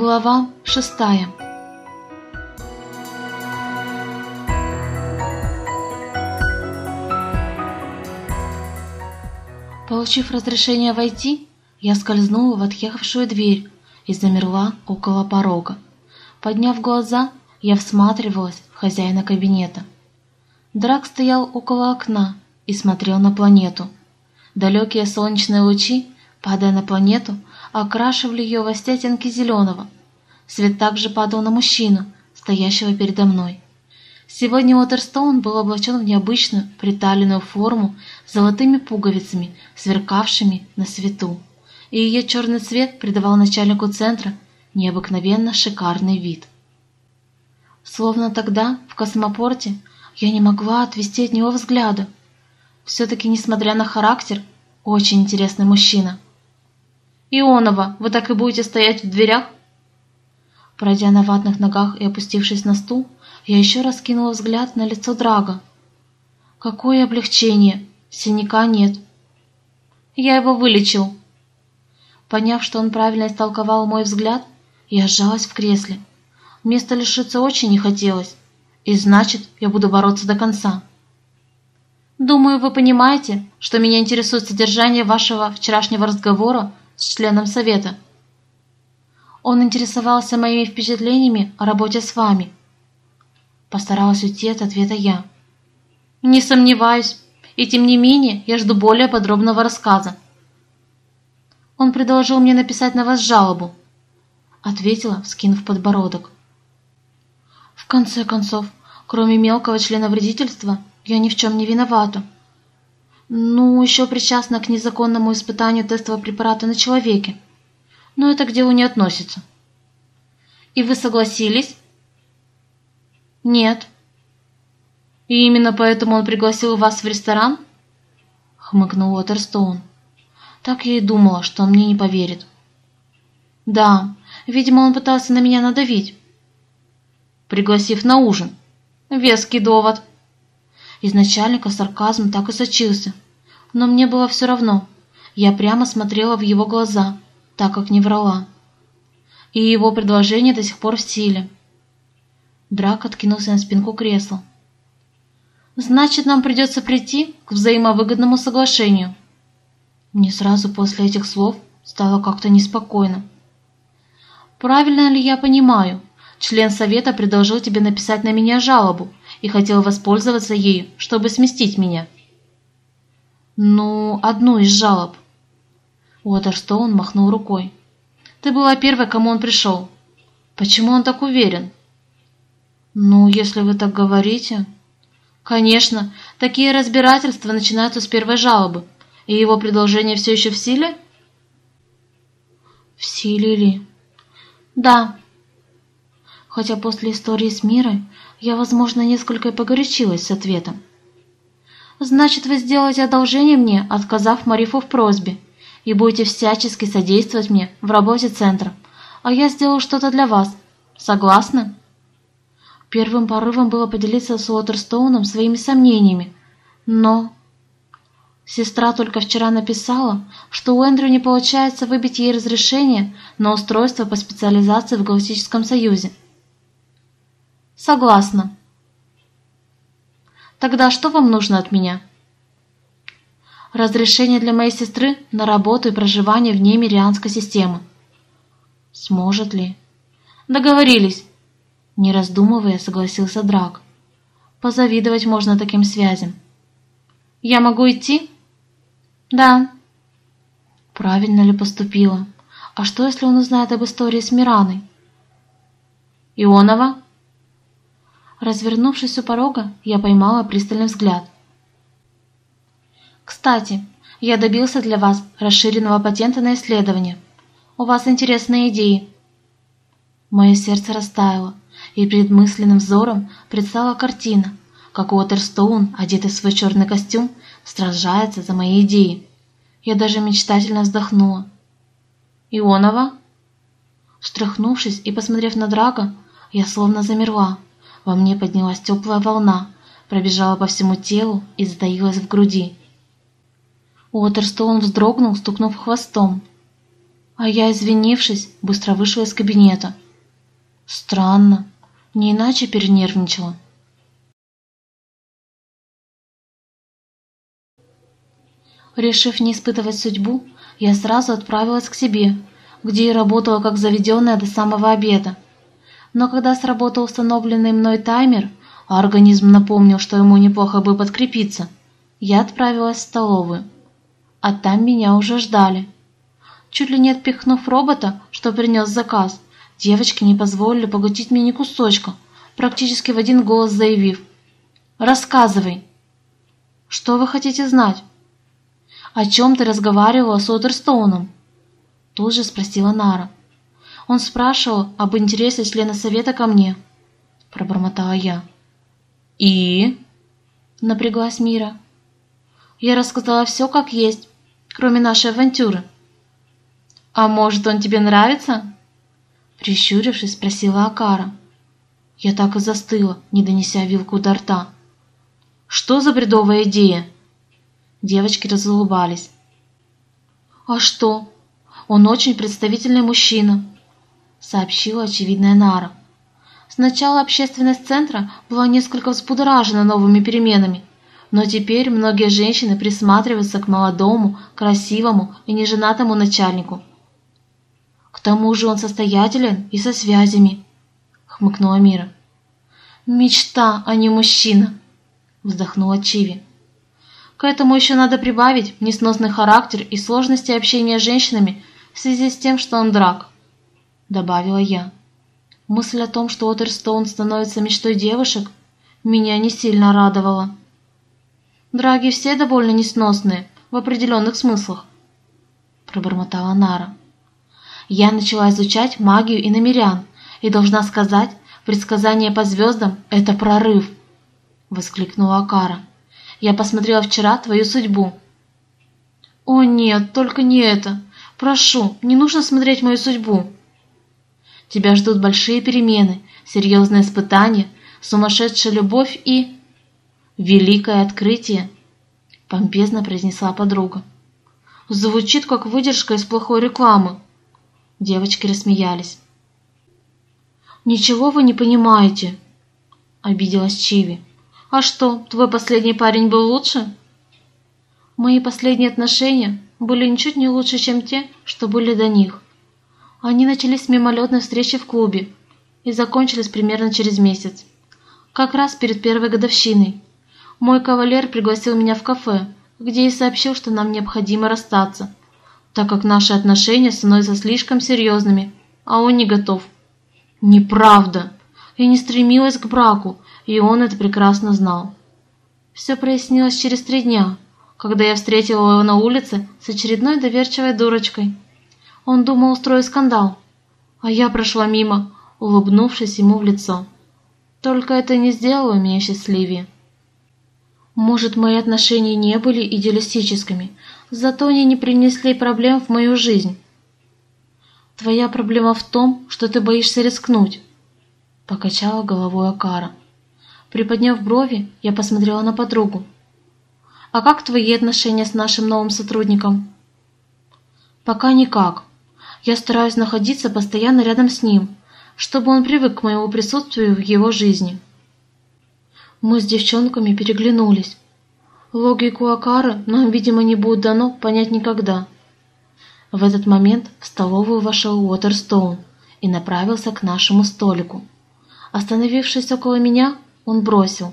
Глава шестая Получив разрешение войти, я скользнула в отъехавшую дверь и замерла около порога. Подняв глаза, я всматривалась в хозяина кабинета. Драк стоял около окна и смотрел на планету. Далекие солнечные лучи, падая на планету, окрашивали ее в оттенки зеленого. Свет также падал на мужчину, стоящего передо мной. Сегодня Уотерстоун был облачен в необычную приталенную форму с золотыми пуговицами, сверкавшими на свету, и ее черный цвет придавал начальнику центра необыкновенно шикарный вид. Словно тогда, в космопорте, я не могла отвести от него взгляда. Все-таки, несмотря на характер, очень интересный мужчина. «Ионова, вы так и будете стоять в дверях?» Пройдя на ватных ногах и опустившись на стул, я еще раз кинула взгляд на лицо Драга. Какое облегчение! Синяка нет. Я его вылечил. Поняв, что он правильно истолковал мой взгляд, я сжалась в кресле. Места лишиться очень не хотелось, и значит, я буду бороться до конца. Думаю, вы понимаете, что меня интересует содержание вашего вчерашнего разговора с членом совета. Он интересовался моими впечатлениями о работе с вами. Постаралась уйти от ответа я. Не сомневаюсь, и тем не менее я жду более подробного рассказа. Он предложил мне написать на вас жалобу, ответила, вскинув подбородок. В конце концов, кроме мелкого члена вредительства, я ни в чем не виновата. Ну, еще причастна к незаконному испытанию тестового препарата на человеке. Но это к делу не относится. И вы согласились? Нет. И именно поэтому он пригласил вас в ресторан? Хмыкнул Уотерстоун. Так я и думала, что он мне не поверит. Да, видимо, он пытался на меня надавить. Пригласив на ужин. Веский довод. Из начальника сарказм так и сочился. Но мне было все равно. Я прямо смотрела в его глаза, так как не врала. И его предложение до сих пор в силе. Драк откинулся на спинку кресла. «Значит, нам придется прийти к взаимовыгодному соглашению». Мне сразу после этих слов стало как-то неспокойно. «Правильно ли я понимаю? Член совета предложил тебе написать на меня жалобу, и хотел воспользоваться ею, чтобы сместить меня. Ну, одну из жалоб. Уотерстоун махнул рукой. Ты была первой, кому он пришел. Почему он так уверен? Ну, если вы так говорите... Конечно, такие разбирательства начинаются с первой жалобы. И его предложение все еще в силе? В силе ли? Да. Хотя после истории с Мирой я, возможно, несколько погорячилась с ответом. «Значит, вы сделаете одолжение мне, отказав Марифу в просьбе, и будете всячески содействовать мне в работе центра, а я сделаю что-то для вас. Согласны?» Первым порывом было поделиться с Уотерстоуном своими сомнениями, но... Сестра только вчера написала, что у Эндрю не получается выбить ей разрешение на устройство по специализации в Галактическом Союзе. Согласна. Тогда что вам нужно от меня? Разрешение для моей сестры на работу и проживание вне Мирианской системы. Сможет ли? Договорились. Не раздумывая, согласился Драк. Позавидовать можно таким связям. Я могу идти? Да. Правильно ли поступила? А что, если он узнает об истории с Мираной? Ионова? Развернувшись у порога, я поймала пристальный взгляд. «Кстати, я добился для вас расширенного патента на исследование. У вас интересные идеи». Мое сердце растаяло, и перед мысленным взором предстала картина, как Уотерстоун, одетый в свой черный костюм, сражается за мои идеи. Я даже мечтательно вздохнула. «Ионова?» Встряхнувшись и посмотрев на Драга, я словно замерла. Во мне поднялась теплая волна, пробежала по всему телу и затаилась в груди. Уотерстоун вздрогнул, стукнув хвостом. А я, извинившись, быстро вышла из кабинета. Странно, не иначе перенервничала. Решив не испытывать судьбу, я сразу отправилась к себе, где и работала как заведенная до самого обеда. Но когда сработал установленный мной таймер, а организм напомнил, что ему неплохо бы подкрепиться, я отправилась в столовую. А там меня уже ждали. Чуть ли не отпихнув робота, что принес заказ, девочки не позволили поглотить мне ни кусочка, практически в один голос заявив «Рассказывай!» «Что вы хотите знать?» «О чем ты разговаривала с Уотерстоуном?» Тут же спросила Нара. Он спрашивал об интересе члена совета ко мне. Пробормотала я. «И?» Напряглась Мира. Я рассказала все как есть, кроме нашей авантюры. «А может, он тебе нравится?» Прищурившись, спросила Акара. Я так и застыла, не донеся вилку до рта. «Что за бредовая идея?» Девочки разулыбались. «А что? Он очень представительный мужчина сообщила очевидная Нара. Сначала общественность центра была несколько взбудоражена новыми переменами, но теперь многие женщины присматриваются к молодому, красивому и неженатому начальнику. К тому же он состоятелен и со связями, хмыкнула Мира. Мечта, а не мужчина, вздохнула Чиви. К этому еще надо прибавить несносный характер и сложности общения с женщинами в связи с тем, что он драк добавила я. Мысль о том, что Уотерстоун становится мечтой девушек, меня не сильно радовала. Драги все довольно несносные, в определенных смыслах, пробормотала Нара. Я начала изучать магию и намерян, и должна сказать, предсказание по звездам — это прорыв, воскликнула Акара. Я посмотрела вчера твою судьбу. О нет, только не это. Прошу, не нужно смотреть мою судьбу. Тебя ждут большие перемены, серьезные испытания, сумасшедшая любовь и... Великое открытие, помпезно произнесла подруга. Звучит как выдержка из плохой рекламы. Девочки рассмеялись. «Ничего вы не понимаете», — обиделась Чиви. «А что, твой последний парень был лучше?» «Мои последние отношения были ничуть не лучше, чем те, что были до них», они начались с мимолетной встречи в клубе и закончились примерно через месяц. Как раз перед первой годовщиной. Мой кавалер пригласил меня в кафе, где и сообщил, что нам необходимо расстаться, так как наши отношения становятся слишком серьезными, а он не готов. Неправда. Я не стремилась к браку, и он это прекрасно знал. Все прояснилось через три дня, когда я встретила его на улице с очередной доверчивой дурочкой – он думал устроить скандал, а я прошла мимо, улыбнувшись ему в лицо. Только это не сделало меня счастливее. Может, мои отношения не были идеалистическими, зато они не принесли проблем в мою жизнь. Твоя проблема в том, что ты боишься рискнуть, покачала головой Акара. Приподняв брови, я посмотрела на подругу. А как твои отношения с нашим новым сотрудником? Пока никак. Я стараюсь находиться постоянно рядом с ним, чтобы он привык к моему присутствию в его жизни. Мы с девчонками переглянулись. Логику Акары нам, видимо, не будет дано понять никогда. В этот момент в столовую вошел Уотерстоун и направился к нашему столику. Остановившись около меня, он бросил.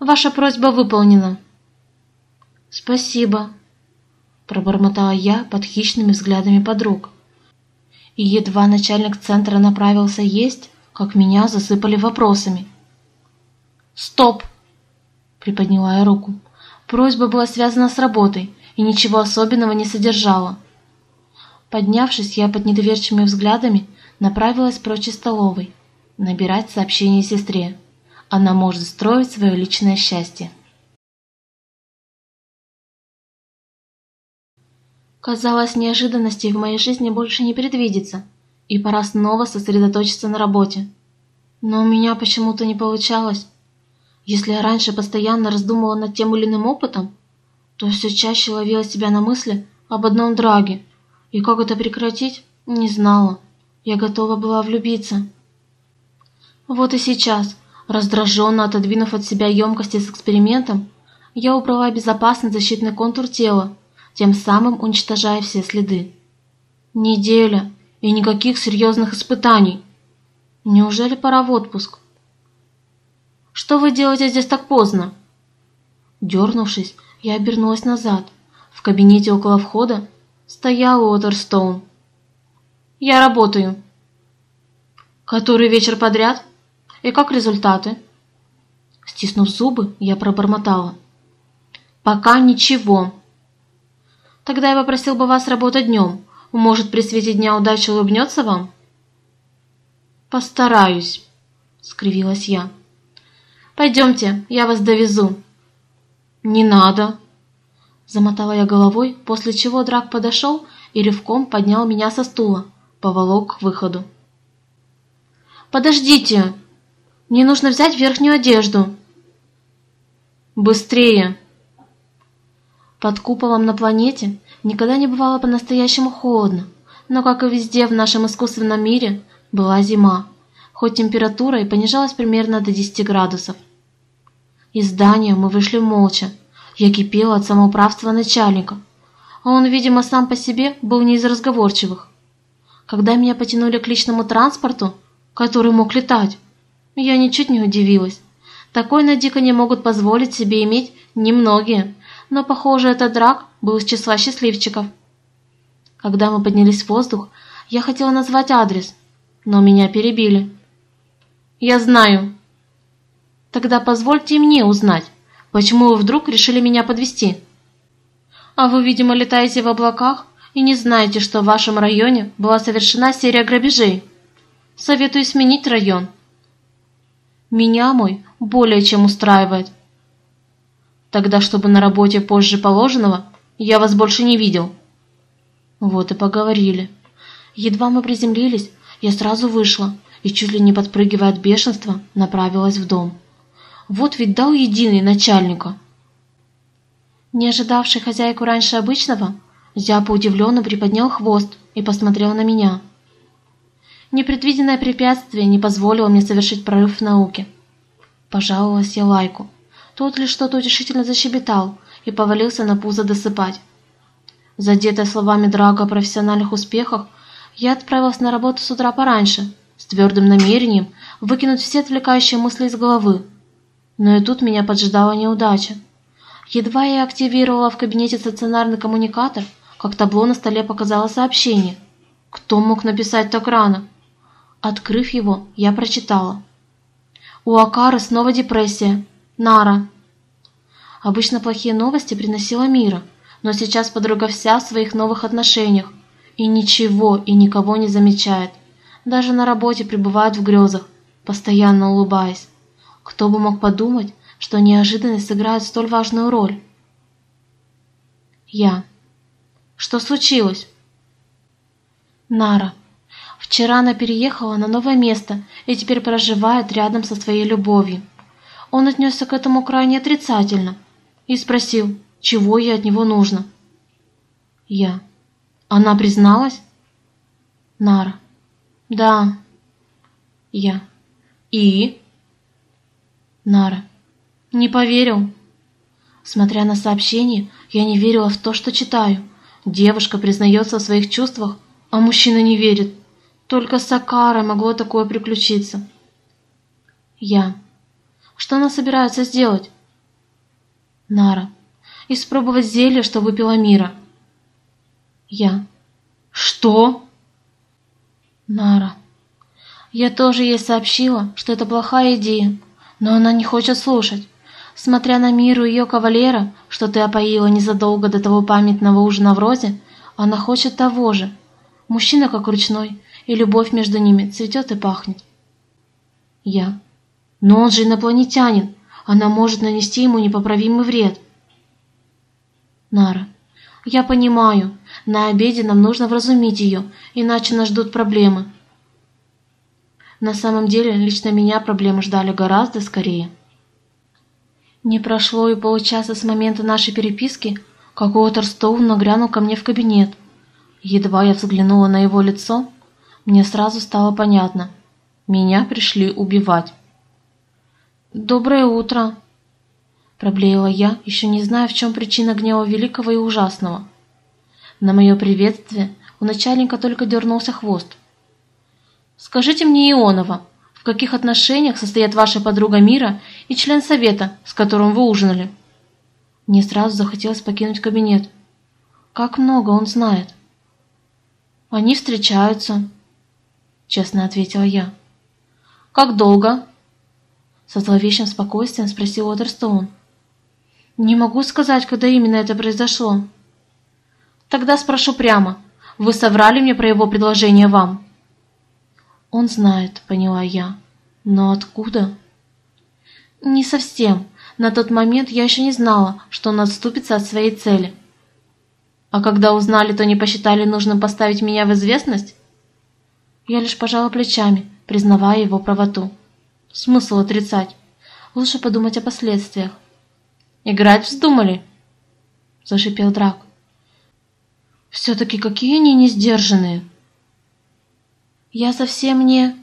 «Ваша просьба выполнена». «Спасибо», пробормотала я под хищными взглядами подруг. И едва начальник центра направился есть, как меня засыпали вопросами. «Стоп!» — приподняла я руку. Просьба была связана с работой и ничего особенного не содержала. Поднявшись, я под недоверчивыми взглядами направилась прочь из столовой, набирать сообщение сестре. Она может строить свое личное счастье. Казалось, неожиданностей в моей жизни больше не предвидится, и пора снова сосредоточиться на работе. Но у меня почему-то не получалось. Если я раньше постоянно раздумывала над тем или иным опытом, то все чаще ловила себя на мысли об одном драге И как это прекратить, не знала. Я готова была влюбиться. Вот и сейчас, раздраженно отодвинув от себя емкости с экспериментом, я убрала безопасный защитный контур тела, тем самым уничтожая все следы. Неделя и никаких серьезных испытаний. Неужели пора в отпуск? Что вы делаете здесь так поздно? Дернувшись, я обернулась назад. В кабинете около входа стоял Уотерстоун. «Я работаю». «Который вечер подряд? И как результаты?» Стиснув зубы, я пробормотала. «Пока ничего». «Тогда я попросил бы вас работать днем. Может, при свете дня удача улыбнется вам?» «Постараюсь», — скривилась я. «Пойдемте, я вас довезу». «Не надо!» Замотала я головой, после чего Драк подошел и рывком поднял меня со стула, поволок к выходу. «Подождите! Мне нужно взять верхнюю одежду!» «Быстрее!» Под куполом на планете никогда не бывало по-настоящему холодно, но, как и везде в нашем искусственном мире, была зима, хоть температура и понижалась примерно до 10 градусов. Из здания мы вышли молча. Я кипела от самоуправства начальника. А он, видимо, сам по себе был не из разговорчивых. Когда меня потянули к личному транспорту, который мог летать, я ничуть не удивилась. Такой на дико не могут позволить себе иметь немногие, но, похоже, этот драк был из числа счастливчиков. Когда мы поднялись в воздух, я хотела назвать адрес, но меня перебили. «Я знаю», Тогда позвольте мне узнать, почему вы вдруг решили меня подвести. А вы, видимо, летаете в облаках и не знаете, что в вашем районе была совершена серия грабежей. Советую сменить район. Меня мой более чем устраивает. Тогда, чтобы на работе позже положенного, я вас больше не видел. Вот и поговорили. Едва мы приземлились, я сразу вышла и, чуть ли не подпрыгивая от бешенства, направилась в дом. Вот ведь дал единый начальника. Не ожидавший хозяйку раньше обычного, Зяпа удивленно приподнял хвост и посмотрел на меня. Непредвиденное препятствие не позволило мне совершить прорыв в науке. Пожаловалась я лайку. Тот лишь что-то утешительно защебетал и повалился на пузо досыпать. Задетая словами Драга о профессиональных успехах, я отправилась на работу с утра пораньше, с твердым намерением выкинуть все отвлекающие мысли из головы но и тут меня поджидала неудача. Едва я активировала в кабинете стационарный коммуникатор, как табло на столе показало сообщение. Кто мог написать так рано? Открыв его, я прочитала. У Акары снова депрессия. Нара. Обычно плохие новости приносила Мира, но сейчас подруга вся в своих новых отношениях и ничего и никого не замечает. Даже на работе пребывает в грезах, постоянно улыбаясь. Кто бы мог подумать, что неожиданность сыграет столь важную роль? Я. Что случилось? Нара. Вчера она переехала на новое место и теперь проживает рядом со своей любовью. Он отнесся к этому крайне отрицательно и спросил, чего ей от него нужно. Я. Она призналась? Нара. Да. Я. И? Нара. Не поверил. Смотря на сообщение, я не верила в то, что читаю. Девушка признается в своих чувствах, а мужчина не верит. Только с Сакарой могло такое приключиться. Я. Что она собирается сделать? Нара. Испробовать зелье, что выпила Мира. Я. Что? Нара. Я тоже ей сообщила, что это плохая идея, но она не хочет слушать. Смотря на миру ее кавалера, что ты опоила незадолго до того памятного ужина в розе, она хочет того же. Мужчина как ручной, и любовь между ними цветет и пахнет. Я. Но он же инопланетянин. Она может нанести ему непоправимый вред. Нара. Я понимаю. На обеде нам нужно вразумить ее, иначе нас ждут проблемы. На самом деле, лично меня проблемы ждали гораздо скорее. Не прошло и получаса с момента нашей переписки, как Уотерстоун нагрянул ко мне в кабинет. Едва я взглянула на его лицо, мне сразу стало понятно. Меня пришли убивать. «Доброе утро!» Проблеяла я, еще не зная, в чем причина гнева великого и ужасного. На мое приветствие у начальника только дернулся хвост. «Скажите мне, Ионова, в каких отношениях состоят ваша подруга Мира и член совета, с которым вы ужинали?» Мне сразу захотелось покинуть кабинет. Как много он знает. «Они встречаются», — честно ответила я. «Как долго?» Со зловещим спокойствием спросил Уотерстоун. «Не могу сказать, когда именно это произошло». «Тогда спрошу прямо. Вы соврали мне про его предложение вам?» «Он знает», — поняла я. «Но откуда?» «Не совсем. На тот момент я еще не знала, что он отступится от своей цели. А когда узнали, то не посчитали нужным поставить меня в известность?» Я лишь пожала плечами, признавая его правоту. Смысл отрицать? Лучше подумать о последствиях. «Играть вздумали?» – зашипел Драк. «Все-таки какие они несдержанные!» «Я совсем не...»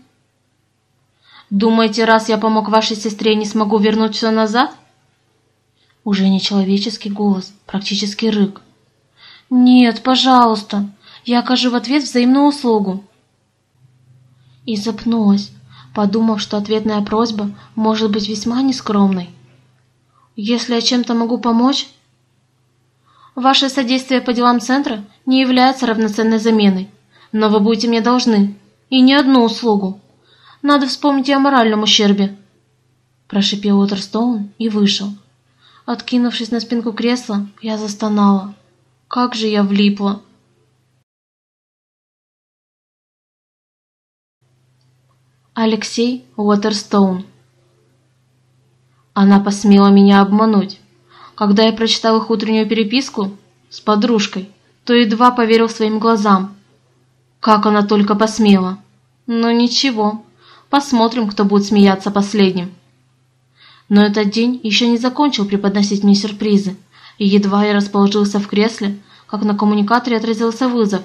«Думаете, раз я помог вашей сестре, не смогу вернуть все назад?» Уже не человеческий голос, практически рык. «Нет, пожалуйста, я окажу в ответ взаимную услугу». И запнулась, подумав, что ответная просьба может быть весьма нескромной. Если я чем-то могу помочь... Ваше содействие по делам центра не является равноценной заменой, но вы будете мне должны, и не одну услугу. Надо вспомнить и о моральном ущербе. Прошипел Уотерстоун и вышел. Откинувшись на спинку кресла, я застонала. Как же я влипла! Алексей Уотерстоун она посмела меня обмануть. Когда я прочитал их утреннюю переписку с подружкой, то едва поверил своим глазам. Как она только посмела. Но ничего, посмотрим, кто будет смеяться последним. Но этот день еще не закончил преподносить мне сюрпризы, и едва я расположился в кресле, как на коммуникаторе отразился вызов.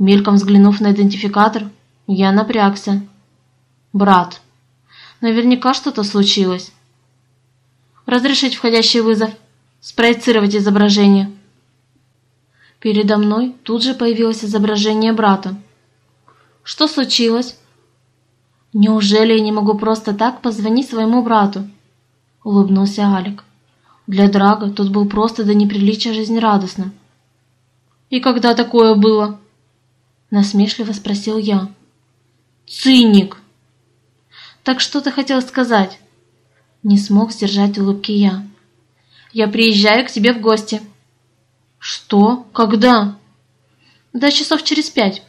Мельком взглянув на идентификатор, я напрягся. «Брат, наверняка что-то случилось». Разрешить входящий вызов. Спроецировать изображение. Передо мной тут же появилось изображение брата. Что случилось? Неужели я не могу просто так позвонить своему брату? Улыбнулся Алик. Для Драга тот был просто до неприличия жизнерадостным. «И когда такое было?» Насмешливо спросил я. «Циник!» «Так что ты хотел сказать?» Не смог сдержать улыбки я. «Я приезжаю к тебе в гости». «Что? Когда?» «Да часов через пять».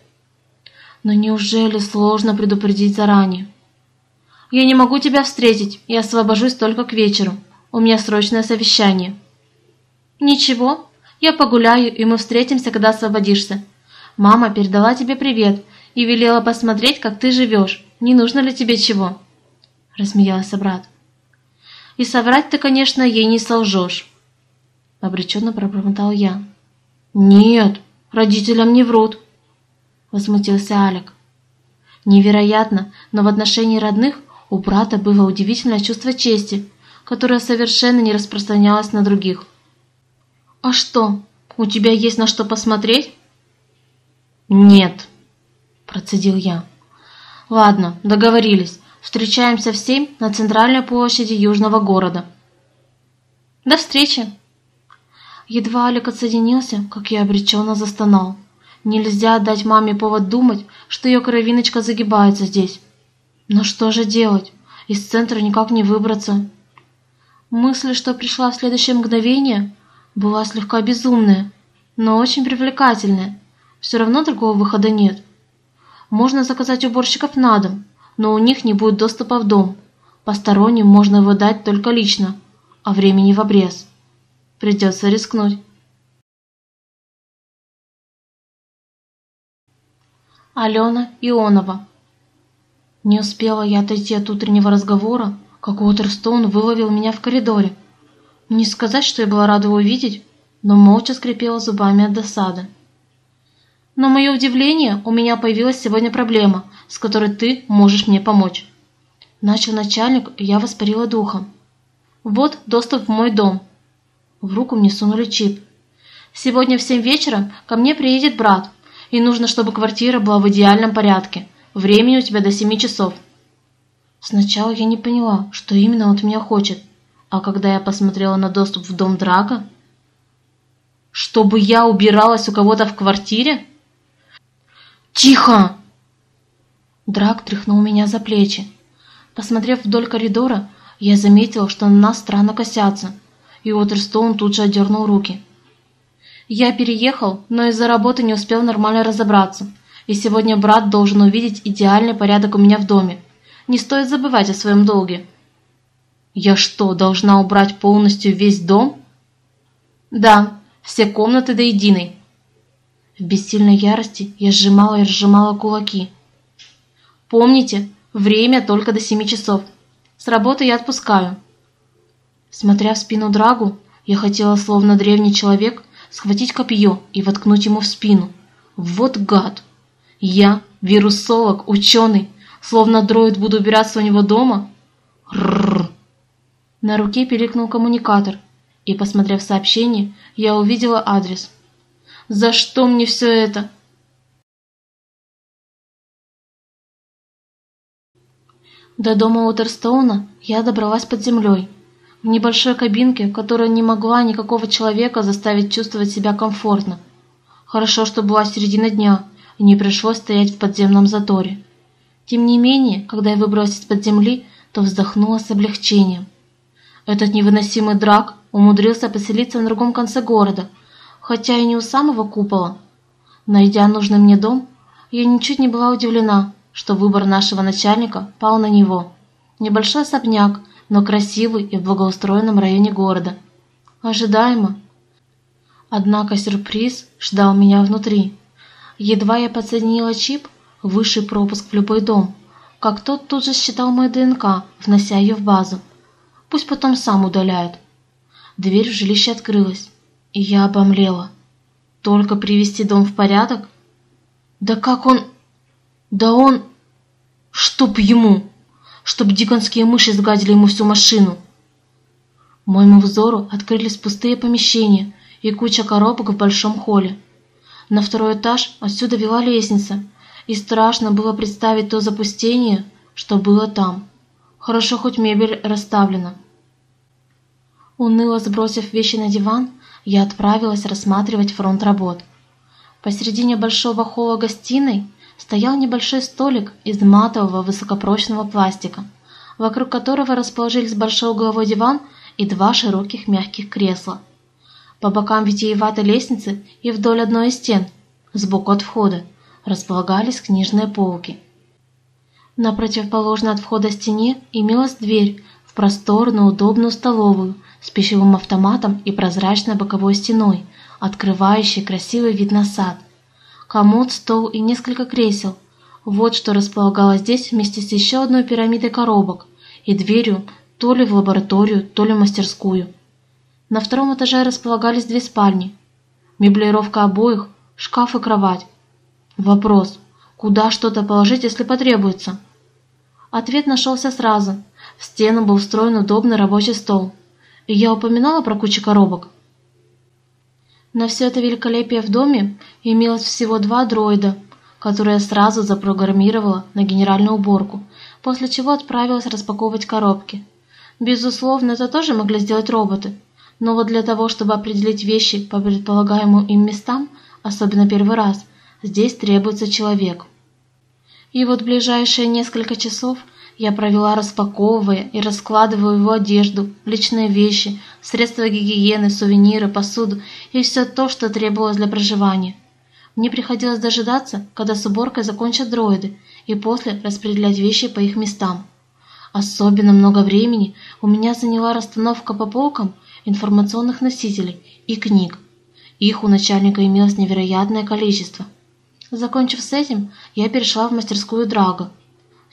«Но неужели сложно предупредить заранее?» «Я не могу тебя встретить, я освобожусь только к вечеру. У меня срочное совещание». «Ничего, я погуляю, и мы встретимся, когда освободишься. Мама передала тебе привет и велела посмотреть, как ты живешь. Не нужно ли тебе чего?» Рассмеялся брат. И соврать ты, конечно, ей не солжешь. Обреченно пробормотал я. Нет, родителям не врут. Возмутился Алик. Невероятно, но в отношении родных у брата было удивительное чувство чести, которое совершенно не распространялось на других. «А что, у тебя есть на что посмотреть?» «Нет», – процедил я. «Ладно, договорились. Встречаемся в семь на центральной площади Южного города. До встречи!» Едва Алик отсоединился, как я обреченно застонал. Нельзя дать маме повод думать, что ее кровиночка загибается здесь. Но что же делать? Из центра никак не выбраться. Мысль, что пришла в следующее мгновение, была слегка безумная, но очень привлекательная. Все равно другого выхода нет. Можно заказать уборщиков на дом, но у них не будет доступа в дом. Посторонним можно его дать только лично, а времени в обрез. Придется рискнуть. Алена Ионова Не успела я отойти от утреннего разговора, как Уотерстоун выловил меня в коридоре. Не сказать, что я была рада его видеть, но молча скрипела зубами от досады. Но мое удивление, у меня появилась сегодня проблема, с которой ты можешь мне помочь. Начал начальник, и я воспарила духом. Вот доступ в мой дом. В руку мне сунули чип. Сегодня в семь вечера ко мне приедет брат, и нужно, чтобы квартира была в идеальном порядке. Времени у тебя до семи часов. Сначала я не поняла, что именно он от меня хочет, а когда я посмотрела на доступ в дом Драка... Чтобы я убиралась у кого-то в квартире? «Тихо!» Драк тряхнул меня за плечи. Посмотрев вдоль коридора, я заметила, что на нас странно косятся, и Уотерстоун тут же отдернул руки. Я переехал, но из-за работы не успел нормально разобраться, и сегодня брат должен увидеть идеальный порядок у меня в доме. Не стоит забывать о своем долге. Я что, должна убрать полностью весь дом? Да, все комнаты до единой. В бессильной ярости я сжимала и разжимала кулаки. Помните, время только до семи часов. С работы я отпускаю. Смотря в спину Драгу, я хотела, словно древний человек, схватить копье и воткнуть ему в спину. Вот гад! Я, вирусолог, ученый, словно дроид буду убираться у него дома? Рррр. На руке пиликнул коммуникатор, и, посмотрев сообщение, я увидела адрес. За что мне все это? До дома Уотерстоуна я добралась под землей, в небольшой кабинке, которая не могла никакого человека заставить чувствовать себя комфортно. Хорошо, что была середина дня, и не пришлось стоять в подземном заторе. Тем не менее, когда я выбралась из-под земли, то вздохнула с облегчением. Этот невыносимый драк умудрился поселиться на другом конце города, хотя и не у самого купола. Найдя нужный мне дом, я ничуть не была удивлена, что выбор нашего начальника пал на него. Небольшой особняк, но красивый и в благоустроенном районе города. Ожидаемо. Однако сюрприз ждал меня внутри. Едва я подсоединила чип, высший пропуск в любой дом, как тот тут же считал мою ДНК, внося ее в базу. Пусть потом сам удаляет. Дверь в жилище открылась, я обомлела. Только привести дом в порядок? Да как он... Да он... Чтоб ему... Чтоб диконские мыши сгадили ему всю машину. Моему взору открылись пустые помещения и куча коробок в большом холле. На второй этаж отсюда вела лестница, и страшно было представить то запустение, что было там. Хорошо, хоть мебель расставлена. Уныло сбросив вещи на диван, я отправилась рассматривать фронт работ. Посередине большого холла гостиной стоял небольшой столик из матового высокопрочного пластика, вокруг которого расположились большой угловой диван и два широких мягких кресла. По бокам витиеватой лестницы и вдоль одной из стен, сбоку от входа, располагались книжные полки. На противоположной от входа стене имелась дверь в просторную удобную столовую с пищевым автоматом и прозрачной боковой стеной, открывающей красивый вид на сад. Комод, стол и несколько кресел. Вот что располагалось здесь вместе с еще одной пирамидой коробок и дверью то ли в лабораторию, то ли в мастерскую. На втором этаже располагались две спальни. Меблировка обоих, шкаф и кровать. Вопрос, куда что-то положить, если потребуется? Ответ нашелся сразу. В стену был встроен удобный рабочий стол. Я упоминала про кучу коробок. На все это великолепие в доме имелось всего два дроида, которые я сразу запрограммировала на генеральную уборку, после чего отправилась распаковывать коробки. Безусловно, это тоже могли сделать роботы, но вот для того, чтобы определить вещи по предполагаемым им местам, особенно первый раз, здесь требуется человек. И вот ближайшие несколько часов я провела распаковывая и раскладывая его одежду, личные вещи, средства гигиены, сувениры, посуду и все то, что требовалось для проживания. Мне приходилось дожидаться, когда с уборкой закончат дроиды, и после распределять вещи по их местам. Особенно много времени у меня заняла расстановка по полкам информационных носителей и книг. Их у начальника имелось невероятное количество. Закончив с этим, я перешла в мастерскую Драга.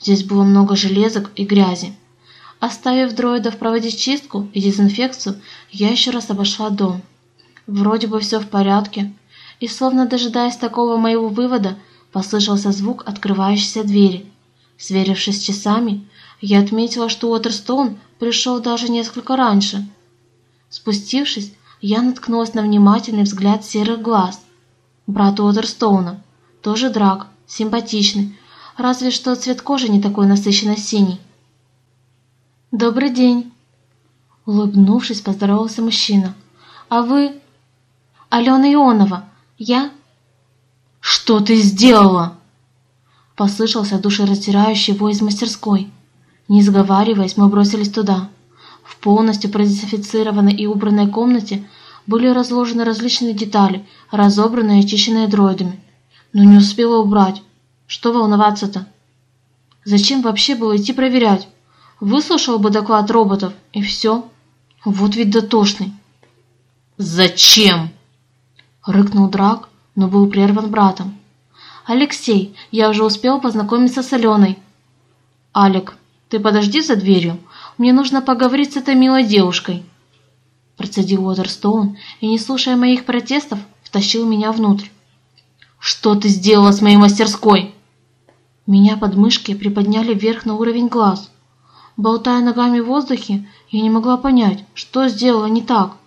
Здесь было много железок и грязи. Оставив дроидов проводить чистку и дезинфекцию, я еще раз обошла дом. Вроде бы все в порядке. и, словно дожидаясь такого моего вывода, послышался звук открывающейся двери. Сверившись с часами, я отметила, что Уотерстоун пришел даже несколько раньше. Спустившись, я наткнулась на внимательный взгляд серых глаз. Брат Уотерстоуна, тоже драк, симпатичный, разве что цвет кожи не такой насыщенно синий. «Добрый день!» Улыбнувшись, поздоровался мужчина. «А вы...» «Алена Ионова. Я...» «Что ты сделала?» Послышался душераздирающий вой из мастерской. Не сговариваясь, мы бросились туда. В полностью продезинфицированной и убранной комнате были разложены различные детали, разобранные и очищенные дроидами. Но не успела убрать. Что волноваться-то? Зачем вообще было идти проверять? Выслушал бы доклад роботов, и все. Вот ведь дотошный. «Зачем?» — рыкнул Драк, но был прерван братом. «Алексей, я уже успел познакомиться с Аленой». «Алик, ты подожди за дверью, мне нужно поговорить с этой милой девушкой». Процедил Уотерстоун и, не слушая моих протестов, втащил меня внутрь. «Что ты сделала с моей мастерской?» Меня под мышки приподняли вверх на уровень глаз. Болтая ногами в воздухе, я не могла понять, что сделала не так.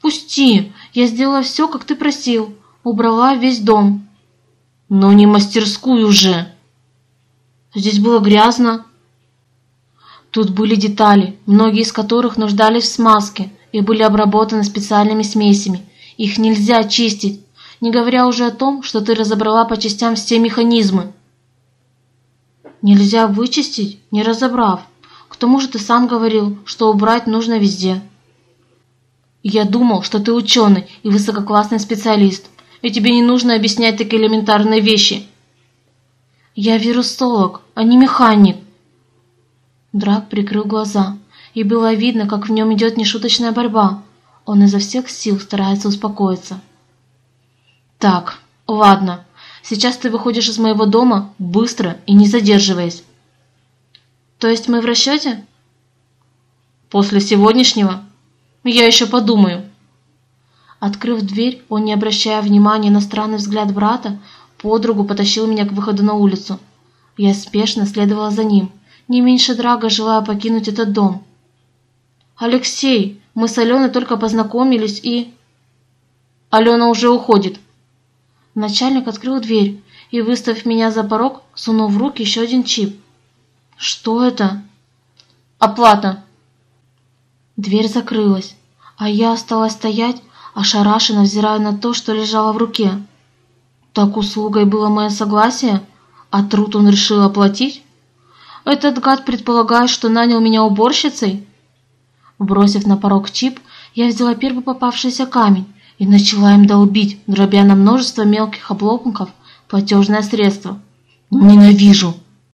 «Пусти! Я сделала все, как ты просил. Убрала весь дом». «Но не мастерскую же!» «Здесь было грязно». Тут были детали, многие из которых нуждались в смазке и были обработаны специальными смесями. Их нельзя чистить, не говоря уже о том, что ты разобрала по частям все механизмы. Нельзя вычистить, не разобрав. К тому же ты сам говорил, что убрать нужно везде. Я думал, что ты ученый и высококлассный специалист, и тебе не нужно объяснять такие элементарные вещи. Я вирусолог, а не механик. Драк прикрыл глаза, и было видно, как в нем идет нешуточная борьба. Он изо всех сил старается успокоиться. «Так, ладно, сейчас ты выходишь из моего дома быстро и не задерживаясь». «То есть мы в расчете?» «После сегодняшнего я еще подумаю». Открыв дверь, он, не обращая внимания на странный взгляд брата, подругу потащил меня к выходу на улицу. Я спешно следовала за ним, не меньше драга желая покинуть этот дом. «Алексей, мы с Аленой только познакомились и...» «Алена уже уходит». Начальник открыл дверь и, выставив меня за порог, сунул в руки еще один чип. «Что это?» «Оплата». Дверь закрылась, а я осталась стоять, ошарашенно взирая на то, что лежало в руке. Так услугой было мое согласие, а труд он решил оплатить? Этот гад предполагает, что нанял меня уборщицей? Бросив на порог чип, я взяла первый попавшийся камень и начала им долбить, дробя на множество мелких обломков платежное средство. «Ненавижу!»